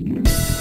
you